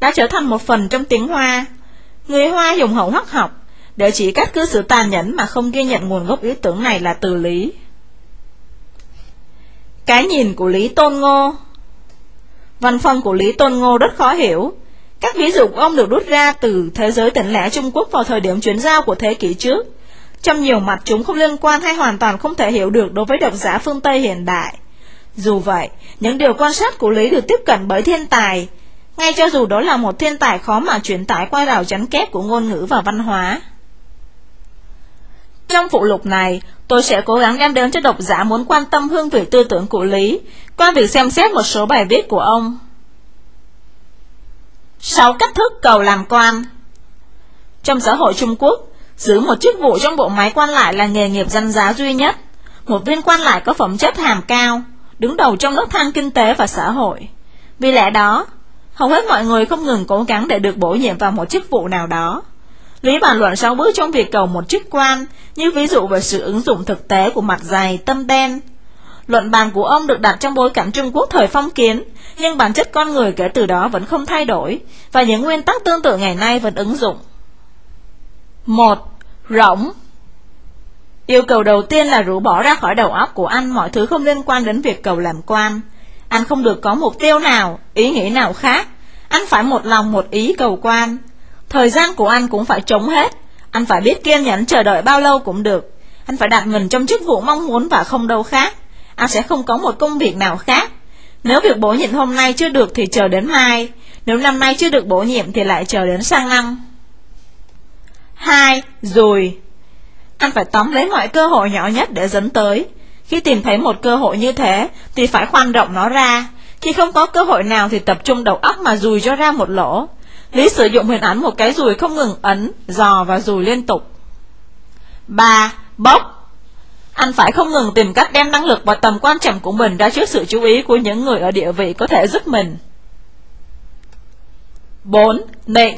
đã trở thành một phần trong tiếng Hoa. Người Hoa dùng hậu hắc học để chỉ cách cứ sự tàn nhẫn mà không ghi nhận nguồn gốc ý tưởng này là từ Lý. Cái nhìn của Lý Tôn Ngô Văn phong của Lý Tôn Ngô rất khó hiểu, các ví dụ của ông được rút ra từ thế giới tỉnh lẻ Trung Quốc vào thời điểm chuyển giao của thế kỷ trước. Trong nhiều mặt chúng không liên quan hay hoàn toàn không thể hiểu được đối với độc giả phương Tây hiện đại. Dù vậy, những điều quan sát của Lý được tiếp cận bởi thiên tài, ngay cho dù đó là một thiên tài khó mà truyền tải qua rào chắn kép của ngôn ngữ và văn hóa. Trong phụ lục này, tôi sẽ cố gắng đem đến cho độc giả muốn quan tâm hương vị tư tưởng của Lý qua việc xem xét một số bài viết của ông. 6 cách thức cầu làm quan Trong xã hội Trung Quốc, giữ một chức vụ trong bộ máy quan lại là nghề nghiệp danh giá duy nhất. Một viên quan lại có phẩm chất hàm cao, đứng đầu trong nước thang kinh tế và xã hội. Vì lẽ đó, hầu hết mọi người không ngừng cố gắng để được bổ nhiệm vào một chức vụ nào đó. Lý bàn luận sáu bước trong việc cầu một chức quan, như ví dụ về sự ứng dụng thực tế của mặt dày, tâm đen. Luận bàn của ông được đặt trong bối cảnh Trung Quốc thời phong kiến, nhưng bản chất con người kể từ đó vẫn không thay đổi, và những nguyên tắc tương tự ngày nay vẫn ứng dụng. 1. Rỗng Yêu cầu đầu tiên là rũ bỏ ra khỏi đầu óc của anh mọi thứ không liên quan đến việc cầu làm quan. Anh không được có mục tiêu nào, ý nghĩ nào khác. Anh phải một lòng một ý cầu quan. Thời gian của anh cũng phải trống hết. Anh phải biết kiên nhẫn chờ đợi bao lâu cũng được. Anh phải đặt mình trong chức vụ mong muốn và không đâu khác. Anh sẽ không có một công việc nào khác. Nếu việc bổ nhiệm hôm nay chưa được thì chờ đến mai. Nếu năm nay chưa được bổ nhiệm thì lại chờ đến sang năm. 2. Rồi Anh phải tóm lấy mọi cơ hội nhỏ nhất để dẫn tới. Khi tìm thấy một cơ hội như thế thì phải khoan rộng nó ra. Khi không có cơ hội nào thì tập trung đầu óc mà dùi cho ra một lỗ. Lý sử dụng hình ảnh một cái dùi không ngừng ấn, dò và dùi liên tục. 3. Bốc anh phải không ngừng tìm cách đem năng lực và tầm quan trọng của mình ra trước sự chú ý của những người ở địa vị có thể giúp mình. 4. Nịnh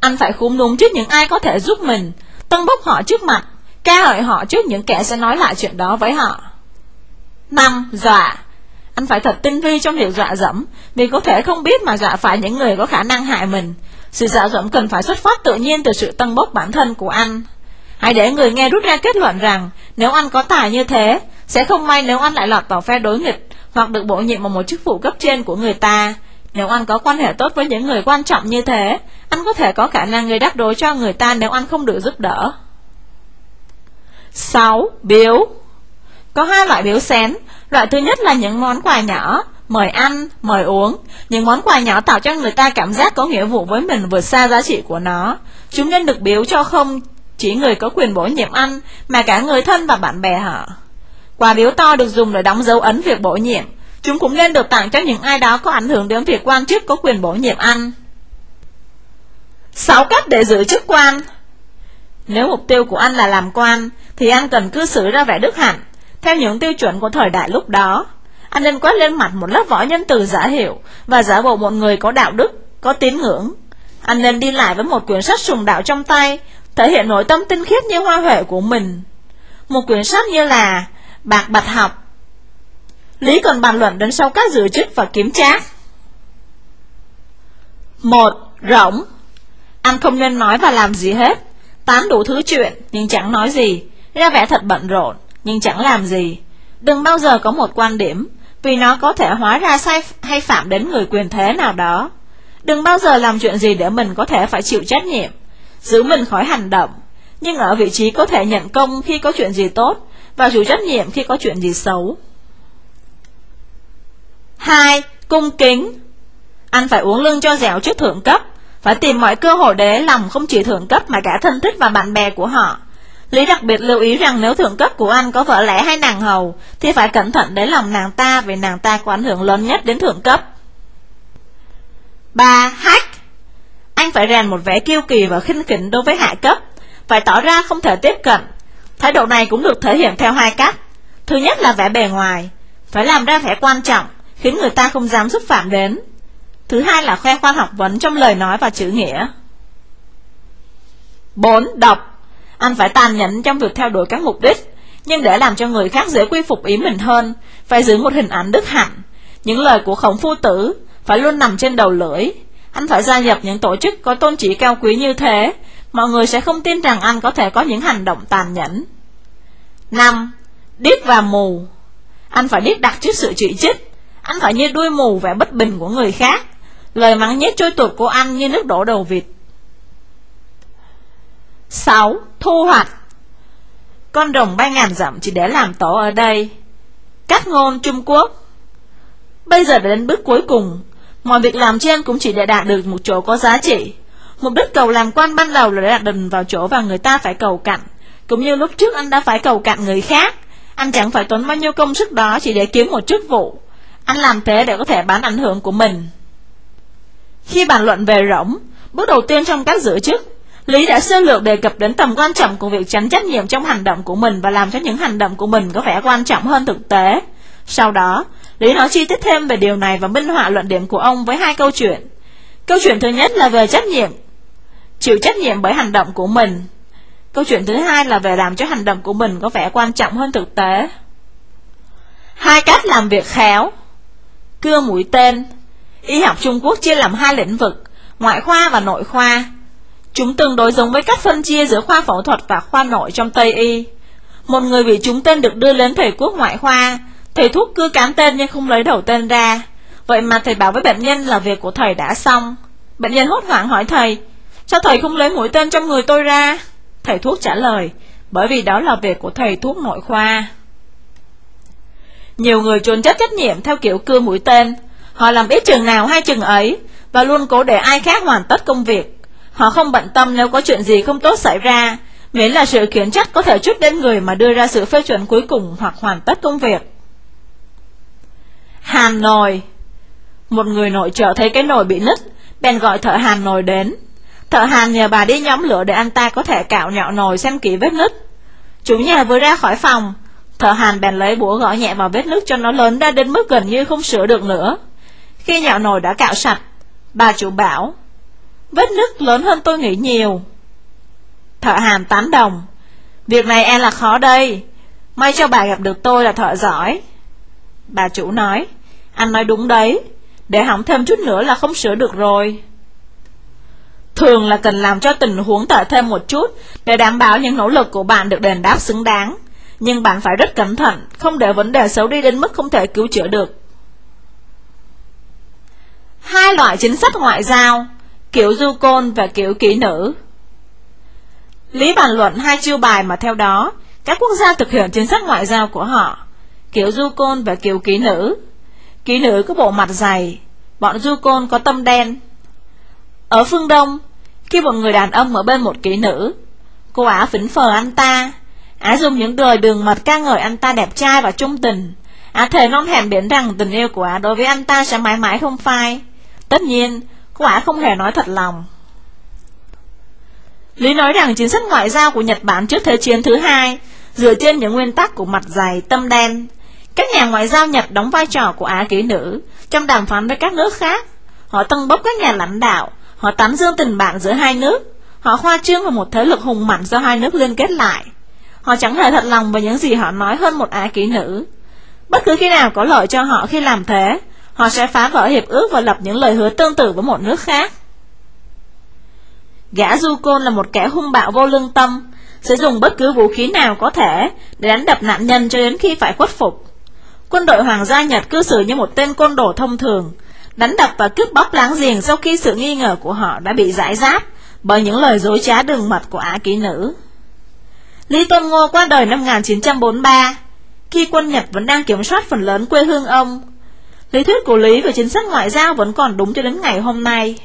Anh phải khúm núm trước những ai có thể giúp mình, tân bốc họ trước mặt, ca hợi họ trước những kẻ sẽ nói lại chuyện đó với họ. 5. Dọa anh phải thật tinh vi trong việc dọa dẫm, vì có thể không biết mà dọa phải những người có khả năng hại mình. Sự dọa dẫm cần phải xuất phát tự nhiên từ sự tăng bốc bản thân của anh. Hãy để người nghe rút ra kết luận rằng, nếu anh có tài như thế, sẽ không may nếu anh lại lọt vào phe đối nghịch, hoặc được bổ nhiệm vào một chức vụ cấp trên của người ta. Nếu anh có quan hệ tốt với những người quan trọng như thế, anh có thể có khả năng gây đắc đối cho người ta nếu anh không được giúp đỡ. 6. Biếu Có hai loại biếu xén, Loại thứ nhất là những món quà nhỏ, mời ăn, mời uống. Những món quà nhỏ tạo cho người ta cảm giác có nghĩa vụ với mình vượt xa giá trị của nó. Chúng nên được biếu cho không chỉ người có quyền bổ nhiệm ăn, mà cả người thân và bạn bè họ. Quà biếu to được dùng để đóng dấu ấn việc bổ nhiệm. Chúng cũng nên được tặng cho những ai đó có ảnh hưởng đến việc quan chức có quyền bổ nhiệm ăn. 6 cách để giữ chức quan Nếu mục tiêu của anh là làm quan, thì anh cần cư xử ra vẻ đức hạnh, theo những tiêu chuẩn của thời đại lúc đó. Anh nên quét lên mặt một lớp vỏ nhân từ giả hiệu và giả bộ một người có đạo đức, có tín ngưỡng. Anh nên đi lại với một quyển sách sùng đạo trong tay, thể hiện nội tâm tinh khiết như hoa huệ của mình. Một quyển sách như là Bạc Bạch Học. Lý còn bàn luận đến sau các dự chức và kiểm tra. một Rỗng Anh không nên nói và làm gì hết. Tán đủ thứ chuyện nhưng chẳng nói gì, ra vẻ thật bận rộn nhưng chẳng làm gì. Đừng bao giờ có một quan điểm, vì nó có thể hóa ra sai hay phạm đến người quyền thế nào đó. Đừng bao giờ làm chuyện gì để mình có thể phải chịu trách nhiệm, giữ mình khỏi hành động, nhưng ở vị trí có thể nhận công khi có chuyện gì tốt và chịu trách nhiệm khi có chuyện gì xấu. 2. Cung kính Anh phải uống lưng cho dẻo trước thượng cấp, phải tìm mọi cơ hội để lòng không chỉ thượng cấp mà cả thân thích và bạn bè của họ Lý đặc biệt lưu ý rằng nếu thượng cấp của anh có vợ lẽ hay nàng hầu, thì phải cẩn thận để lòng nàng ta vì nàng ta có ảnh hưởng lớn nhất đến thượng cấp. 3. Hack anh phải rèn một vẻ kiêu kỳ và khinh khỉnh đối với hạ cấp, phải tỏ ra không thể tiếp cận. Thái độ này cũng được thể hiện theo hai cách. Thứ nhất là vẻ bề ngoài, phải làm ra vẻ quan trọng, khiến người ta không dám xúc phạm đến. Thứ hai là khoe khoang học vấn trong lời nói và chữ nghĩa. 4. Độc anh phải tàn nhẫn trong việc theo đuổi các mục đích, nhưng để làm cho người khác dễ quy phục ý mình hơn, phải giữ một hình ảnh đức hạnh. Những lời của khổng phu tử phải luôn nằm trên đầu lưỡi. Anh phải gia nhập những tổ chức có tôn chỉ cao quý như thế, mọi người sẽ không tin rằng anh có thể có những hành động tàn nhẫn. 5. Điếc và mù Anh phải điếc đặt trước sự chỉ trích. Anh phải như đuôi mù vẻ bất bình của người khác. Lời mắng nhét trôi tuột của anh như nước đổ đầu vịt. 6. Thu hoạch Con rồng ba ngàn dặm chỉ để làm tổ ở đây Cắt ngôn Trung Quốc Bây giờ đã đến bước cuối cùng Mọi việc làm trên cũng chỉ để đạt được một chỗ có giá trị. Mục đích cầu làm quan ban đầu là để đạt đừng vào chỗ và người ta phải cầu cạnh. Cũng như lúc trước anh đã phải cầu cạnh người khác, Anh chẳng phải tốn bao nhiêu công sức đó chỉ để kiếm một chức vụ. Anh làm thế để có thể bán ảnh hưởng của mình. Khi bàn luận về rỗng, Bước đầu tiên trong các giữ chức, Lý đã sơ lược đề cập đến tầm quan trọng của việc tránh trách nhiệm trong hành động của mình và làm cho những hành động của mình có vẻ quan trọng hơn thực tế. Sau đó, Lý nói chi tiết thêm về điều này và minh họa luận điểm của ông với hai câu chuyện. Câu chuyện thứ nhất là về trách nhiệm, chịu trách nhiệm bởi hành động của mình. Câu chuyện thứ hai là về làm cho hành động của mình có vẻ quan trọng hơn thực tế. Hai cách làm việc khéo Cưa mũi tên Y học Trung Quốc chia làm hai lĩnh vực Ngoại khoa và nội khoa Chúng tương đối giống với cách phân chia giữa khoa phẫu thuật và khoa nội trong Tây Y Một người bị trúng tên được đưa đến thầy quốc ngoại khoa Thầy thuốc cưa cán tên nhưng không lấy đầu tên ra. Vậy mà thầy bảo với bệnh nhân là việc của thầy đã xong. Bệnh nhân hốt hoảng hỏi thầy, Sao thầy không lấy mũi tên trong người tôi ra? Thầy thuốc trả lời, Bởi vì đó là việc của thầy thuốc nội khoa. Nhiều người trốn trách trách nhiệm theo kiểu cưa mũi tên. Họ làm ít chừng nào hay chừng ấy Và luôn cố để ai khác hoàn tất công việc. Họ không bận tâm nếu có chuyện gì không tốt xảy ra, Miễn là sự khiển trách có thể chút đến người mà đưa ra sự phê chuẩn cuối cùng hoặc hoàn tất công việc. Hàn nồi. Một người nội trợ thấy cái nồi bị nứt, Bèn gọi thợ hàn nồi đến. Thợ hàn nhờ bà đi nhóm lửa để anh ta có thể cạo nhạo nồi xem kỹ vết nứt. Chủ nhà vừa ra khỏi phòng, Thợ hàn bèn lấy búa gõ nhẹ vào vết nứt cho nó lớn ra đến mức gần như không sửa được nữa. Khi nhạo nồi đã cạo sạch, Bà chủ bảo, Vết nứt lớn hơn tôi nghĩ nhiều. Thợ hàn tán đồng, Việc này e là khó đây. May cho bà gặp được tôi là thợ giỏi. Bà chủ nói, Anh nói đúng đấy, Để hỏng thêm chút nữa là không sửa được rồi. Thường là cần làm cho tình huống tệ thêm một chút Để đảm bảo những nỗ lực của bạn được đền đáp xứng đáng. Nhưng bạn phải rất cẩn thận, Không để vấn đề xấu đi đến mức không thể cứu chữa được. Hai loại chính sách ngoại giao, Kiểu du côn và kiểu kỹ nữ. Lý bàn luận hai chiêu bài mà theo đó, Các quốc gia thực hiện chính sách ngoại giao của họ Kiểu du côn và kiểu kỹ nữ. Kỹ nữ có bộ mặt dày, Bọn du côn có tâm đen. Ở phương Đông, Khi một người đàn ông ở bên một kỹ nữ, Cô ả phỉnh phờ anh ta. Á dùng những lời đường mật ca ngợi anh ta đẹp trai và trung tình. Á thề non hẹn biển rằng tình yêu của Á đối với anh ta sẽ mãi mãi không phai. Tất nhiên, Cô ả không hề nói thật lòng. Lý nói rằng chính sách ngoại giao của Nhật Bản trước Thế chiến thứ hai dựa trên những nguyên tắc của mặt dày, tâm đen. Các nhà ngoại giao Nhật đóng vai trò của Á kỹ nữ trong đàm phán với các nước khác. Họ tân bốc các nhà lãnh đạo, họ tán dương tình bạn giữa hai nước, họ khoa trương vào một thế lực hùng mạnh do hai nước liên kết lại. Họ chẳng hề thật lòng về những gì họ nói hơn một Á kỹ nữ. Bất cứ khi nào có lợi cho họ khi làm thế, họ sẽ phá vỡ hiệp ước và lập những lời hứa tương tự với một nước khác. Gã du côn là một kẻ hung bạo vô lương tâm, sẽ dùng bất cứ vũ khí nào có thể để đánh đập nạn nhân cho đến khi phải khuất phục. Quân đội Hoàng gia Nhật cư xử như một tên côn đồ thông thường, đánh đập và cướp bóc láng giềng sau khi sự nghi ngờ của họ đã bị giải giáp bởi những lời dối trá đường mật của Á kỹ nữ. Lý Tôn Ngô qua đời năm 1943, khi quân Nhật vẫn đang kiểm soát phần lớn quê hương ông. Lý thuyết của Lý về chính sách ngoại giao vẫn còn đúng cho đến ngày hôm nay.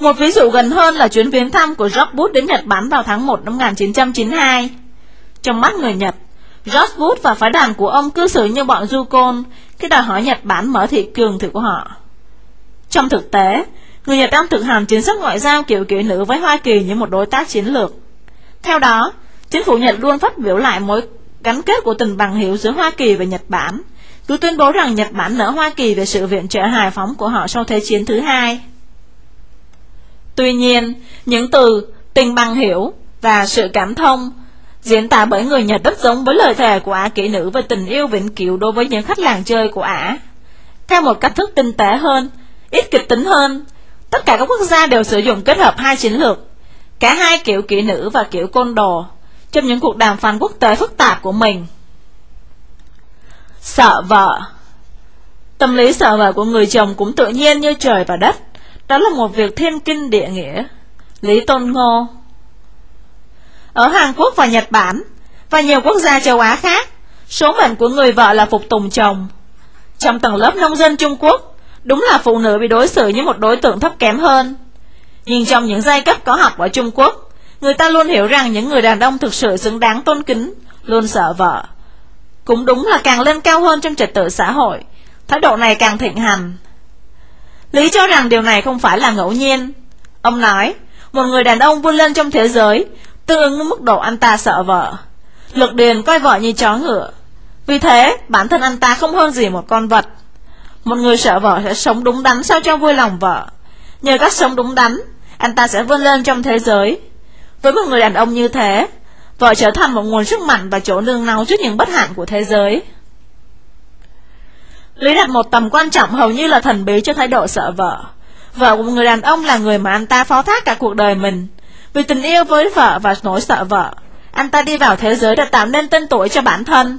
Một ví dụ gần hơn là chuyến viếng thăm của George Bush đến Nhật Bản vào tháng 1 năm 1992. Trong mắt người Nhật, George Bush và phái đoàn của ông cư xử như bọn du côn khi đòi hỏi Nhật Bản mở thị trường thử của họ. Trong thực tế, người Nhật đang thực hành chính sách ngoại giao kiểu kiểu nữ với Hoa Kỳ như một đối tác chiến lược. Theo đó, chính phủ Nhật luôn phát biểu lại mối gắn kết của tình bằng hiểu giữa Hoa Kỳ và Nhật Bản, cứ tuyên bố rằng Nhật Bản nợ Hoa Kỳ về sự viện trợ hài phóng của họ sau Thế chiến thứ hai. Tuy nhiên, những từ tình bằng hiểu và sự cảm thông diễn tả bởi người Nhật rất giống với lời thề của ả kỹ nữ về tình yêu vĩnh cửu đối với những khách làng chơi của ả. Theo một cách thức tinh tế hơn, ít kịch tính hơn, tất cả các quốc gia đều sử dụng kết hợp hai chiến lược, cả hai kiểu kỹ nữ và kiểu côn đồ, trong những cuộc đàm phán quốc tế phức tạp của mình. Sợ vợ Tâm lý sợ vợ của người chồng cũng tự nhiên như trời và đất. Đó là một việc thiên kinh địa nghĩa Lý Tôn Ngô ở Hàn Quốc và Nhật Bản Và nhiều quốc gia châu Á khác. Số mệnh của người vợ là phục tùng chồng. Trong tầng lớp nông dân Trung Quốc Đúng là phụ nữ bị đối xử như một đối tượng thấp kém hơn. Nhưng trong những giai cấp có học ở Trung Quốc Người ta luôn hiểu rằng những người đàn ông thực sự xứng đáng tôn kính Luôn sợ vợ. Cũng đúng là càng lên cao hơn trong trật tự xã hội Thái độ này càng thịnh hành. Lý cho rằng điều này không phải là ngẫu nhiên. Ông nói, một người đàn ông vươn lên trong thế giới, tương ứng với mức độ anh ta sợ vợ. Lực điền coi vợ như chó ngựa. Vì thế, bản thân anh ta không hơn gì một con vật. Một người sợ vợ sẽ sống đúng đắn sao cho vui lòng vợ. Nhờ cách sống đúng đắn, anh ta sẽ vươn lên trong thế giới. Với một người đàn ông như thế, Vợ trở thành một nguồn sức mạnh và chỗ nương náu trước những bất hạnh của thế giới. Lý đặt một tầm quan trọng hầu như là thần bí cho thái độ sợ vợ. Vợ của một người đàn ông là người mà anh ta phó thác cả cuộc đời mình. Vì tình yêu với vợ và nỗi sợ vợ, anh ta đi vào thế giới để tạo nên tên tuổi cho bản thân.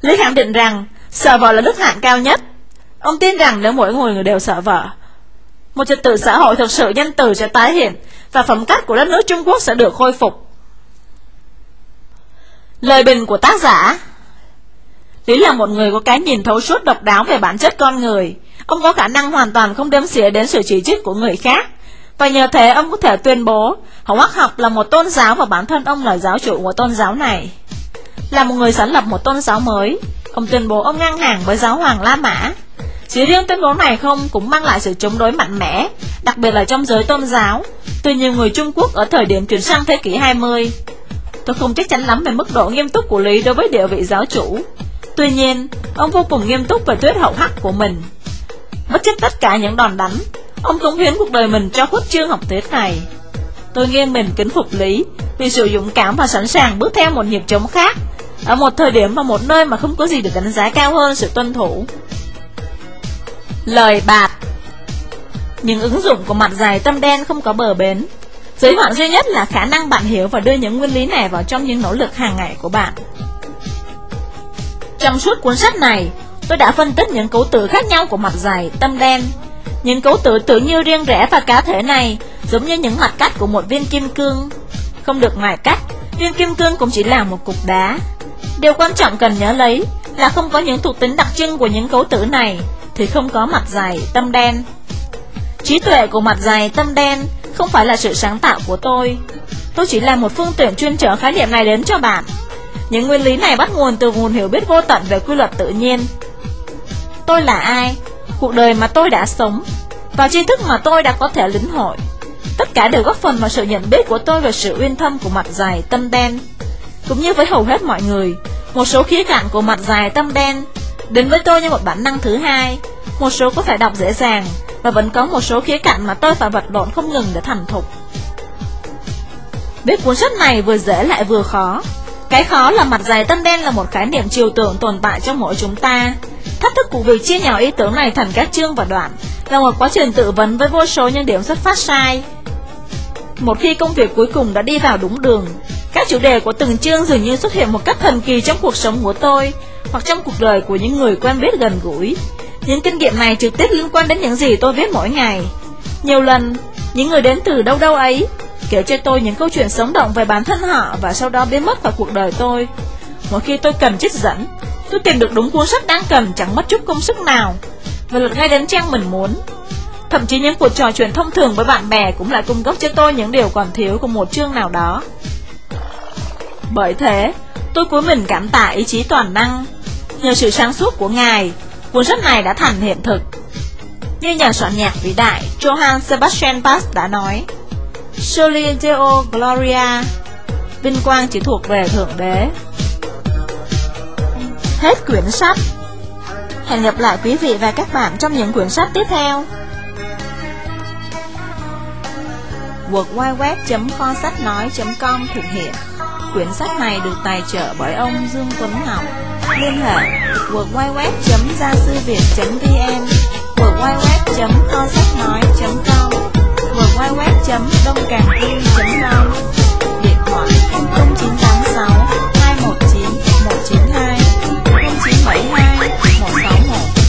Lý khẳng định rằng sợ vợ là đức hạnh cao nhất. Ông tin rằng nếu mỗi người đều sợ vợ, một trật tự xã hội thực sự nhân từ sẽ tái hiện và phẩm cách của đất nước Trung Quốc sẽ được khôi phục. Lời bình của tác giả Lý là một người có cái nhìn thấu suốt độc đáo về bản chất con người. Ông có khả năng hoàn toàn không đếm xỉa đến sự chỉ trích của người khác. Và nhờ thế ông có thể tuyên bố Hồng hắc học là một tôn giáo và bản thân ông là giáo chủ của tôn giáo này. Là một người sáng lập một tôn giáo mới, ông tuyên bố ông ngang hàng với giáo hoàng La Mã. Chỉ riêng tuyên bố này không cũng mang lại sự chống đối mạnh mẽ, đặc biệt là trong giới tôn giáo, từ nhiều người Trung Quốc ở thời điểm chuyển sang thế kỷ 20. Tôi không chắc chắn lắm về mức độ nghiêm túc của Lý đối với địa vị giáo chủ. Tuy nhiên, ông vô cùng nghiêm túc về thuyết hậu hắc của mình. Bất chấp tất cả những đòn đánh, ông cống hiến cuộc đời mình cho khuất chương học thuyết này. Tôi nghiêng mình kính phục Lý vì sự dũng cảm và sẵn sàng bước theo một nhịp chống khác. Ở một thời điểm và một nơi mà không có gì được đánh giá cao hơn sự tuân thủ. Lời bạt. Những ứng dụng của mặt dài tâm đen không có bờ bến. Giới hạn duy nhất là khả năng bạn hiểu và đưa những nguyên lý này vào trong những nỗ lực hàng ngày của bạn. Trong suốt cuốn sách này, tôi đã phân tích những cấu tử khác nhau của mặt dài tâm đen. Những cấu tử tự như riêng rẽ và cá thể này giống như những mặt cắt của một viên kim cương Không được ngoài cắt, viên kim cương cũng chỉ là một cục đá Điều quan trọng cần nhớ lấy là không có những thuộc tính đặc trưng của những cấu tử này thì không có mặt dài tâm đen. Trí tuệ của mặt dài tâm đen không phải là sự sáng tạo của tôi. Tôi chỉ là một phương tiện chuyên trở khái niệm này đến cho bạn. Những nguyên lý này bắt nguồn từ nguồn hiểu biết vô tận về quy luật tự nhiên. Tôi là ai? Cuộc đời mà tôi đã sống và tri thức mà tôi đã có thể lĩnh hội. Tất cả đều góp phần vào sự nhận biết của tôi về sự uyên thâm của mặt dài tâm đen. Cũng như với hầu hết mọi người, một số khía cạnh của mặt dài tâm đen đến với tôi như một bản năng thứ hai. Một số có thể đọc dễ dàng, và vẫn có một số khía cạnh mà tôi phải vật lộn không ngừng để thành thục. Viết cuốn sách này vừa dễ lại vừa khó. Cái khó là mặt dài tâm đen là một khái niệm chiều tượng tồn tại trong mỗi chúng ta. Thách thức của việc chia nhỏ ý tưởng này thành các chương và đoạn là một quá trình tự vấn với vô số những điểm xuất phát sai. Một khi công việc cuối cùng đã đi vào đúng đường, các chủ đề của từng chương dường như xuất hiện một cách thần kỳ trong cuộc sống của tôi hoặc trong cuộc đời của những người quen biết gần gũi. Những kinh nghiệm này trực tiếp liên quan đến những gì tôi viết mỗi ngày. Nhiều lần, những người đến từ đâu đâu ấy kể cho tôi những câu chuyện sống động về bản thân họ và sau đó biến mất vào cuộc đời tôi. Mỗi khi tôi cần trích dẫn, tôi tìm được đúng cuốn sách đang cần chẳng mất chút công sức nào và lật ngay đến trang mình muốn. Thậm chí những cuộc trò chuyện thông thường với bạn bè cũng lại cung cấp cho tôi những điều còn thiếu của một chương nào đó. Bởi thế, tôi cuối mình cảm tạ ý chí toàn năng. Nhờ sự sáng suốt của Ngài, cuốn sách này đã thành hiện thực. Như nhà soạn nhạc vĩ đại Johann Sebastian Bach đã nói, Soli Deo Gloria, vinh quang chỉ thuộc về Thượng Đế. Hết quyển sách. Hẹn gặp lại quý vị và các bạn trong những quyển sách tiếp theo. www.kho-sách-nói.com thực hiện Quyển sách này được tài trợ bởi ông Dương Tuấn Ngọc Liên hệ www.gia sư việt.vn www.kho sách nói.com www.đông càng com, Điện thoại 0986 219 192公钱回乡，莫扫黄。